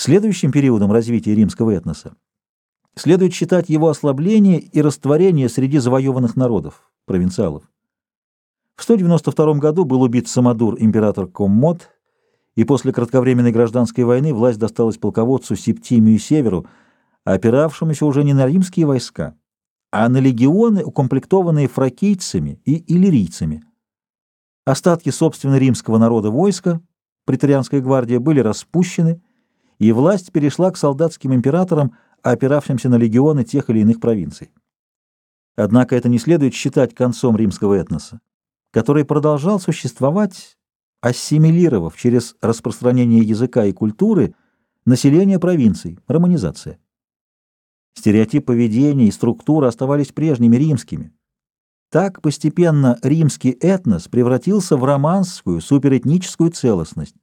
Следующим периодом развития римского этноса следует считать его ослабление и растворение среди завоеванных народов, провинциалов. В 192 году был убит Самодур император Коммод, и после кратковременной гражданской войны власть досталась полководцу Септимию Северу, опиравшемуся уже не на римские войска, а на легионы, укомплектованные фракийцами и иллирийцами. Остатки собственно римского народа войска, претарианская гвардия, были распущены, и власть перешла к солдатским императорам, опиравшимся на легионы тех или иных провинций. Однако это не следует считать концом римского этноса, который продолжал существовать, ассимилировав через распространение языка и культуры население провинций, романизация. Стереотип поведения и структура оставались прежними римскими. Так постепенно римский этнос превратился в романскую суперэтническую целостность,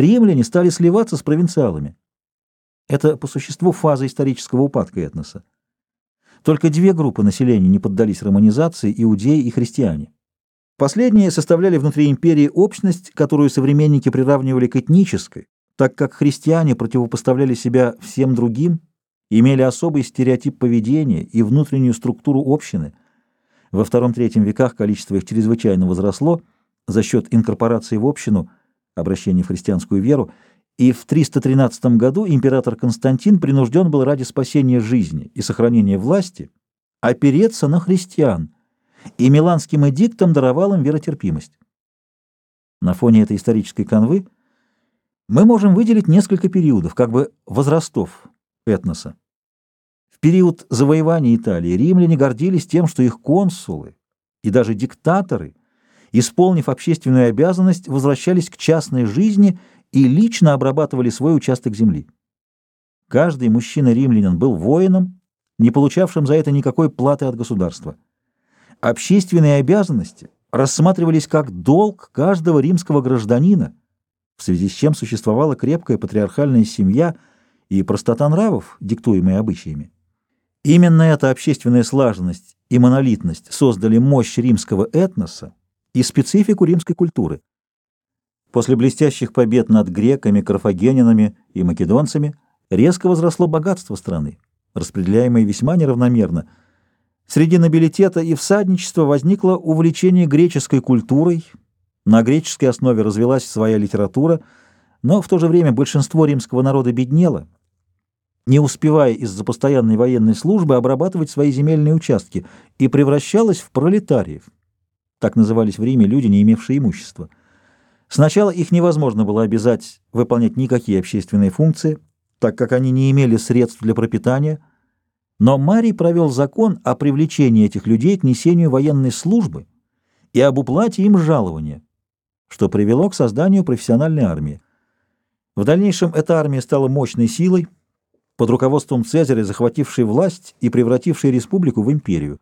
римляне стали сливаться с провинциалами. Это по существу фаза исторического упадка этноса. Только две группы населения не поддались романизации – иудеи и христиане. Последние составляли внутри империи общность, которую современники приравнивали к этнической, так как христиане противопоставляли себя всем другим, имели особый стереотип поведения и внутреннюю структуру общины. Во II-III веках количество их чрезвычайно возросло за счет инкорпорации в общину – обращение в христианскую веру, и в 313 году император Константин принужден был ради спасения жизни и сохранения власти опереться на христиан, и Миланским эдиктом даровал им веротерпимость. На фоне этой исторической канвы мы можем выделить несколько периодов, как бы возрастов этноса. В период завоевания Италии римляне гордились тем, что их консулы и даже диктаторы – исполнив общественную обязанность, возвращались к частной жизни и лично обрабатывали свой участок земли. Каждый мужчина-римлянин был воином, не получавшим за это никакой платы от государства. Общественные обязанности рассматривались как долг каждого римского гражданина, в связи с чем существовала крепкая патриархальная семья и простота нравов, диктуемые обычаями. Именно эта общественная слаженность и монолитность создали мощь римского этноса, и специфику римской культуры. После блестящих побед над греками, карфагенинами и македонцами резко возросло богатство страны, распределяемое весьма неравномерно. Среди нобилитета и всадничества возникло увлечение греческой культурой, на греческой основе развилась своя литература, но в то же время большинство римского народа беднело, не успевая из-за постоянной военной службы обрабатывать свои земельные участки и превращалось в пролетариев. Так назывались в Риме люди, не имевшие имущества. Сначала их невозможно было обязать выполнять никакие общественные функции, так как они не имели средств для пропитания, но Марий провел закон о привлечении этих людей к несению военной службы и об уплате им жалования, что привело к созданию профессиональной армии. В дальнейшем эта армия стала мощной силой, под руководством Цезаря захватившей власть и превратившей республику в империю.